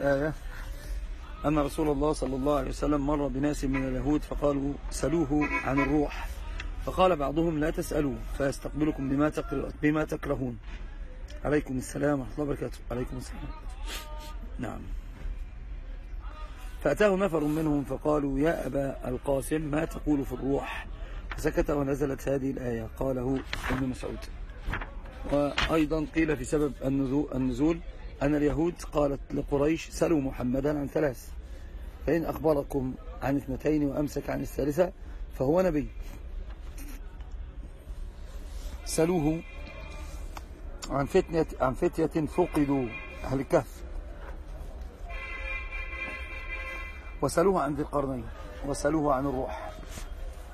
الآية. أن رسول الله صلى الله عليه وسلم مر بناس من اليهود فقالوا سلوه عن الروح. فقال بعضهم لا تسألوا فيستقبلكم بما, بما تكرهون. عليكم السلام ورحمة الله وبركاته. عليكم السلام. نعم. فأتاه نفر منهم فقالوا يا أبا القاسم ما تقول في الروح؟ فسكت ونزلت هذه الآية. قاله ابن مسعود. وأيضا قيل في سبب النزول أن اليهود قالت لقريش سلوا محمدا عن ثلاث. فإن أخبركم عن اثنتين وأمسك عن الثالثة فهو نبي. سلوه عن فتنة عن فتية فقدوا أهل الكهف. وسألوه عن ذي القرنين وسألوه عن الروح.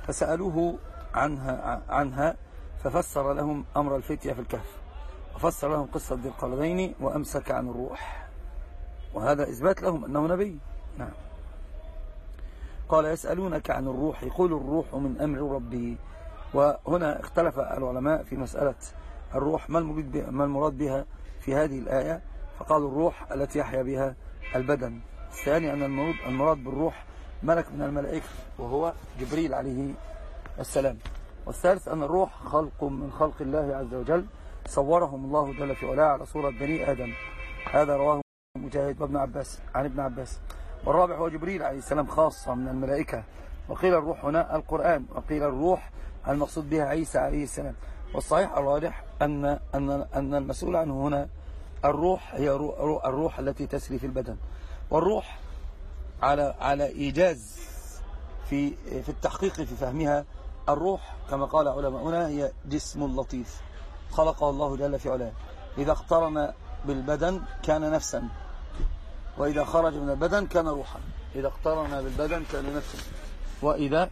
فسألوه عنها, عنها ففسر لهم أمر الفتية في الكهف. وفسر لهم قصة ذي القرنين وأمسك عن الروح. وهذا إثبات لهم أنه نبي. نعم. قال يسألونك عن الروح يقول الروح من أمر ربي وهنا اختلف العلماء في مسألة الروح ما المراد بها في هذه الآية؟ فقالوا الروح التي يحيا بها البدن. الثاني أن المراد بالروح ملك من الملائكة وهو جبريل عليه السلام. والثالث أن الروح خلق من خلق الله عز وجل. صورهم الله جل في علاه على صورة بني آدم. هذا رواه مجاهد وابن عباس عن ابن عباس. والرابع هو جبريل عليه السلام خاصة من الملائكة. وقيل الروح هنا القرآن وقيل الروح المقصود بها عيسى عليه السلام. والصحيح الراجح أن, أن, أن المسؤول عنه هنا الروح هي الروح التي تسري في البدن. والروح على على إيجاز في في التحقيق في فهمها الروح كما قال علماؤنا هي جسم لطيف. خلقه الله جل في علاه. إذا اقترن بالبدن كان نفسا. وإذا خرج من البدن كان روحا. إذا اقترن بالبدن كان نفسا. وإذا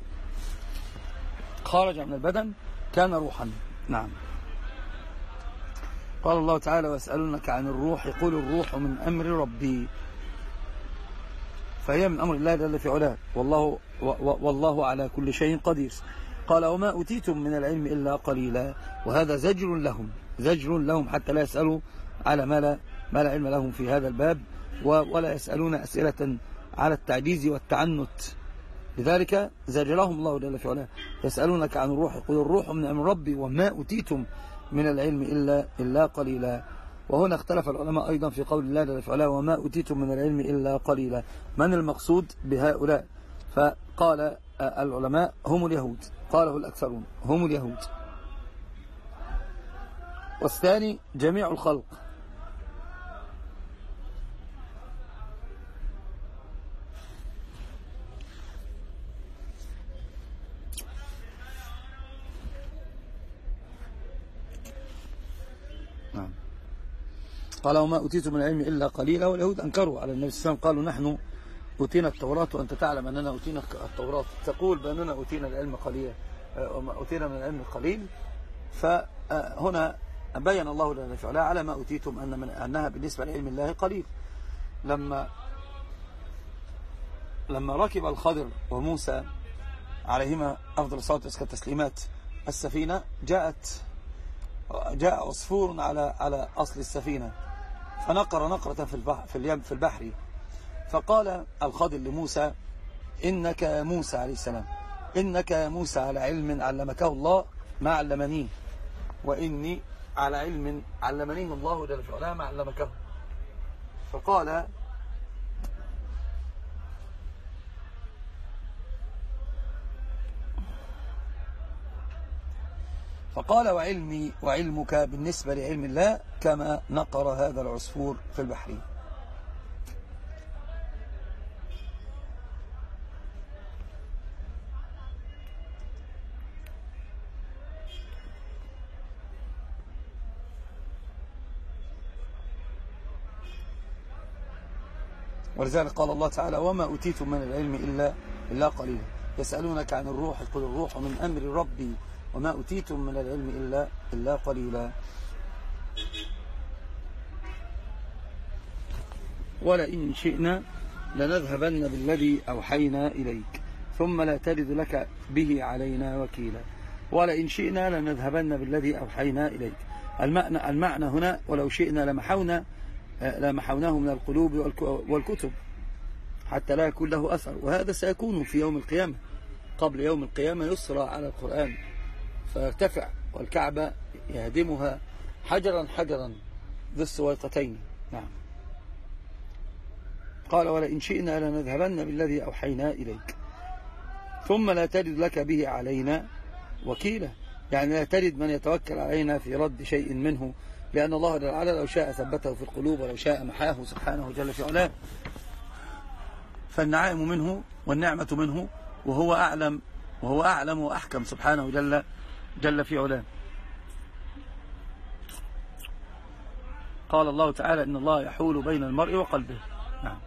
خرج من البدن كان روحا. نعم. قال الله تعالى واسألونك عن الروح يقول الروح من أمر ربي. فهي من أمر الله جل في علاه. والله, والله على كل شيء قدير. قال وما أوتيتم من العلم إلا قليلا. وهذا زجر لهم زجر لهم حتى لا يسألوا على ما لا, ما لا علم لهم في هذا الباب ولا يسألون أسئلة على التعجيز والتعنت. لذلك زجرهم الله جل في علاه. يسألونك عن الروح يقول الروح من أمر ربي وما أوتيتم من العلم إلا, إلا قليلا. وهنا اختلف العلماء أيضا في قول الله جل في علاه وما أوتيتم من العلم إلا قليلا. من المقصود بهؤلاء؟ فقال العلماء هم اليهود. قاله الأكثرون هم اليهود. والثاني جميع الخلق. نعم. قال وما أتيت من العلم إلا قليلا. واليهود أنكروا على النبي صلى الله عليه وسلم قالوا نحن أوتينا التوراة وأنت تعلم أننا أوتينا التوراة. تقول بأننا أوتينا العلم قليلا أوتينا من العلم القليل فهنا بين الله لنا فعلا على ما أوتيتم أن من أنها بالنسبة لعلم الله قليل. لما لما ركب الخضر وموسى عليهما أفضل الصلاة والتسليمات السفينة جاءت جاء عصفور على على أصل السفينة فنقر نقرة في البحر في اليم في البحر. فقال الخضر لموسى إنك يا موسى عليه السلام إنك يا موسى على علم علمكه الله ما علمنيه وإني على علم علمنيه الله جل في علاه ما علمكه فقال فقال وعلمي وعلمك بالنسبة لعلم الله كما نقر هذا العصفور في البحر ولذلك قال الله تعالى وما أوتيتم من العلم إلا, إلا قليلا يسألونك عن الروح قل الروح من أمر ربي وما أوتيتم من العلم إلا, إلا قليلا. ولئن شئنا لنذهبن بالذي أوحينا إليك ثم لا تجد لك به علينا وكيلا. ولئن شئنا لنذهبن بالذي أوحينا إليك. المعنى, المعنى هنا ولو شئنا لمحونا لا محوناه من القلوب والكتب حتى لا يكون له أثر. وهذا سيكون في يوم القيامة قبل يوم القيامة يسرى على القرآن فيرتفع والكعبة يهدمها حجرا حجرا ذي السويقتين. نعم. قال ولئن شئنا لنذهبن بالذي أوحينا إليك. ثم لا تجد لك به علينا وكيلا. يعني لا تجد من يتوكل علينا في رد شيء منه لأن الله جل وعلا لو شاء ثبته في القلوب ولو شاء محاه سبحانه جل في علاه فالنعائم منه والنعمة منه وهو أعلم وهو أعلم وأحكم سبحانه جل جل في علاه. قال الله تعالى إن الله يحول بين المرء وقلبه نعم.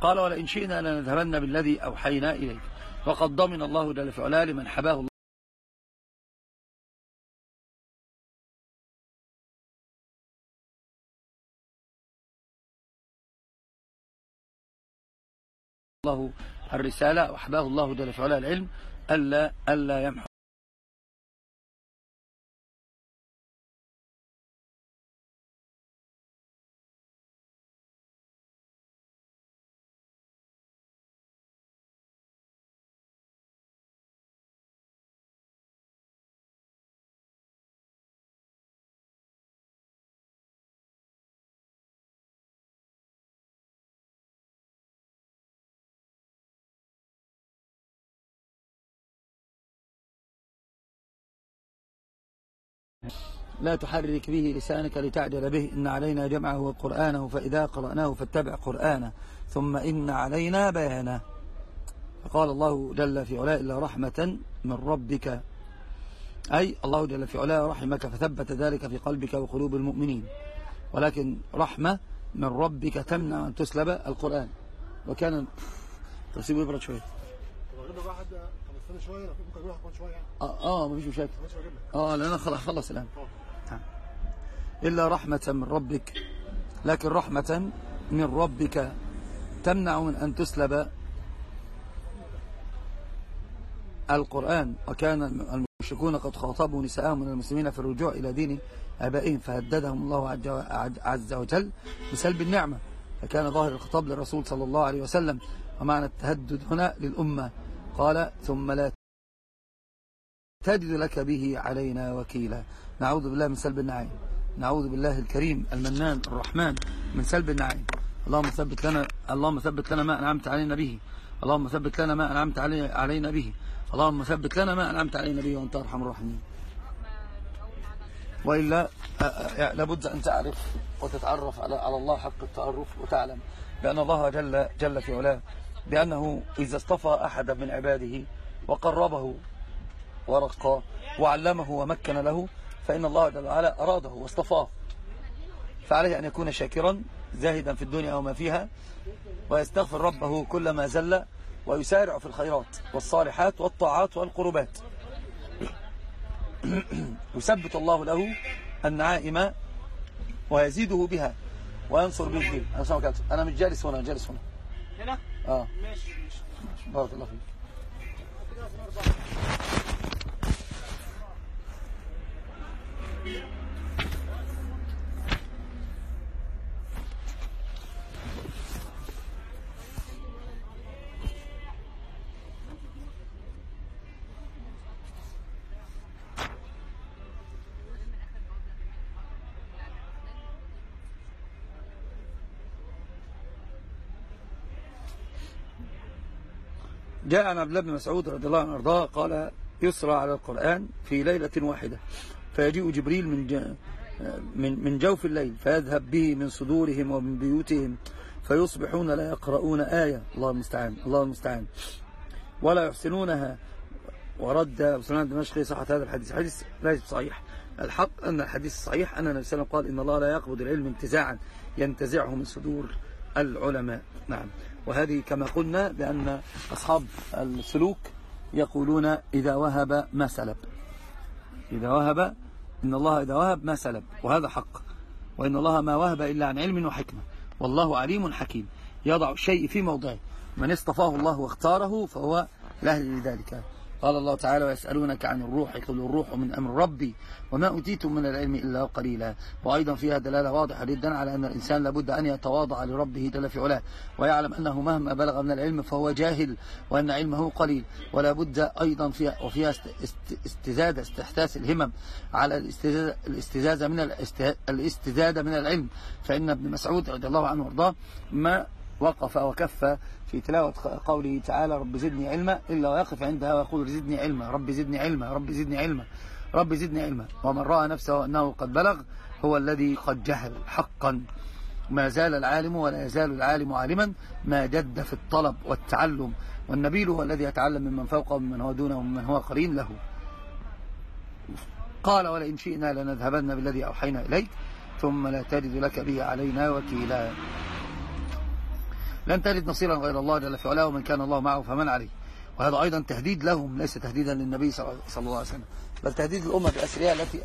قال ولئن شئنا لنذهبن بالذي أوحينا إليك وقد ضمن الله جل في علاه لمن حباه الله الله الرسالة وحباه الله جل في علاه العلم ألا, ألا يمحو لا تحرك به لسانك لتعجل به. إن علينا جمعه وقرآنه فإذا قرأناه فاتبع قرآنه. ثم إن علينا بيانه. فقال الله جل في علاء إلا رحمة من ربك. أي الله جل في علاء رحمك فثبت ذلك في قلبك وقلوب المؤمنين. ولكن رحمة من ربك تمنع أن تسلب القرآن. وكان تسيبه يبرد شوية. شوية ممكن أروح شوية يعني. آه آه مفيش مشاكل. آه لأن خلاص خلص الآن. إلا رحمة من ربك. لكن رحمة من ربك تمنع من أن تسلب القرآن. وكان المشركون قد خاطبوا نساءهم من المسلمين في الرجوع إلى دين آبائهم فهددهم الله عز وجل بسلب النعمة. فكان ظاهر الخطاب للرسول صلى الله عليه وسلم ومعنى التهدد هنا للأمة. قال ثم لا تجد لك به علينا وكيلا. نعوذ بالله من سلب النعيم. نعوذ بالله الكريم المنان الرحمن من سلب النعيم. اللهم ثبت لنا اللهم ثبت لنا ما أنعمت علينا به. اللهم ثبت لنا ما أنعمت علينا به. اللهم ثبت لنا ما أنعمت علينا به. وأنت أرحم الراحمين. وإلا لابد أن تعرف وتتعرف على الله حق التعرف وتعلم. بان الله جل جل في علاه. بأنه إذا اصطفى أحدا من عباده وقربه ورقاه وعلمه ومكن له فإن الله جل وعلا أراده واصطفاه. فعليه أن يكون شاكرا زاهدا في الدنيا وما فيها ويستغفر ربه كلما زل ويسارع في الخيرات والصالحات والطاعات والقربات. يثبت الله له النعائم ويزيده بها وينصر به الدين أنا مش جالس هنا جالس هنا. هنا؟ آه. ماشي بارك الله فيك. جاء عن عبد الله بن مسعود رضي الله عنه وارضاه قال يسرى على القرآن في ليلة واحدة فيجيء جبريل من من من جوف الليل فيذهب به من صدورهم ومن بيوتهم فيصبحون لا يقرؤون آية. الله المستعان الله المستعان. ولا يحسنونها. ورد سلمان دمشقي صحة هذا الحديث. الحديث ليس صحيح. الحق أن الحديث الصحيح أن النبي صلى الله عليه وسلم قال إن الله لا يقبض العلم انتزاعا ينتزعه من صدور العلماء. نعم. وهذه كما قلنا بأن أصحاب السلوك يقولون إذا وهب ما سلب. إذا وهب إن الله إذا وهب ما سلب وهذا حق. وإن الله ما وهب إلا عن علم وحكمة. والله عليم حكيم. يضع الشيء في موضعه. من اصطفاه الله واختاره فهو لأهل لذلك قال الله تعالى ويسألونك عن الروح قل الروح من أمر ربي وما أوتيتم من العلم إلا قليلا وأيضا فيها دلالة واضحة جدا على أن الإنسان لابد أن يتواضع لربه جل في علاه ويعلم أنه مهما بلغ من العلم فهو جاهل وأن علمه قليل ولا بد أيضا فيها وفيها استزادة استحداث الهمم على الاستزادة من الاستزادة من العلم فإن ابن مسعود رضي الله عنه وارضاه ما وقف وكف في تلاوة قوله تعالى رب زدني علما إلا ويقف عندها ويقول زدني علما رب زدني علما رب زدني علما رب زدني علما. ومن رأى نفسه أنه قد بلغ هو الذي قد جهل حقا. ما زال العالم ولا يزال العالم عالما ما جد في الطلب والتعلم. والنبيل هو الذي يتعلم ممن فوقه ومن هو دونه ومن هو قرين له. قال ولئن شئنا لنذهبن بالذي أوحينا إليك ثم لا تجد لك به علينا وكيلا. لن تجد نصيرا غير الله جل في علاه ومن كان الله معه فمن عليه. وهذا أيضا تهديد لهم ليس تهديدا للنبي صلى الله عليه وسلم بل تهديد للأمة بأسرها التي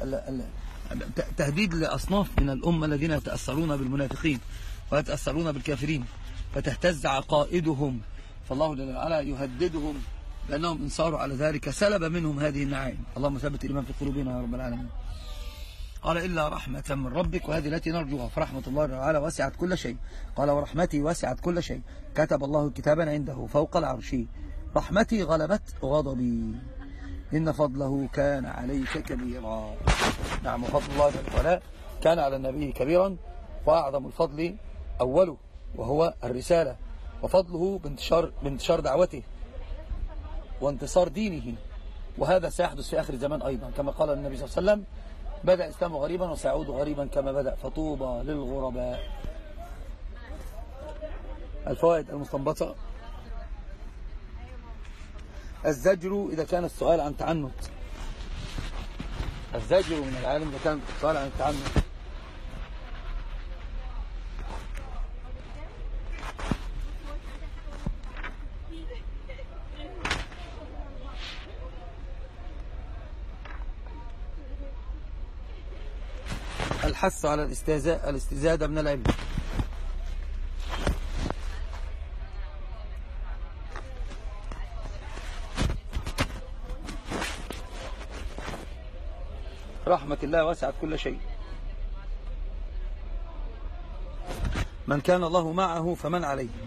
تهديد لأصناف من الأمة الذين يتأثرون بالمنافقين ويتأثرون بالكافرين فتهتز عقائدهم. فالله جل وعلا يهددهم لأنهم إن صاروا على ذلك سلب منهم هذه النعائم اللهم ثبت الإيمان في قلوبنا يا رب العالمين. قال إلا رحمة من ربك وهذه التي نرجوها فرحمة الله تعالى وسعت كل شيء. قال ورحمتي وسعت كل شيء. كتب الله كتابا عنده فوق العرش. رحمتي غلبت غضبي. إن فضله كان عليك كبيرا. نعم فضل الله تعالى كان على النبي كبيرا وأعظم الفضل أوله وهو الرسالة. وفضله بانتشار, بانتشار دعوته وانتصار دينه. وهذا سيحدث في آخر الزمان أيضا كما قال النبي صلى الله عليه وسلم بدأ الإسلام غريبا وسيعود غريبا كما بدأ فطوبى للغرباء. الفوائد المستنبطة. الزجر إذا كان السؤال عن تعنت الزجر من العالم إذا كان السؤال عن التعنت. الحث على الاستزادة من العلم. رحمة الله وسعت كل شيء. من كان الله معه فمن عليه.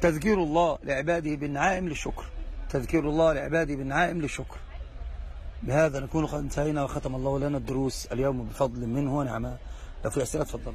تذكير الله لعباده بالنعائم للشكر. تذكير الله لعباده بالنعائم للشكر. بهذا نكون قد انتهينا وختم الله لنا الدروس اليوم بفضل منه ونعمه. لو في أسئلة تفضل.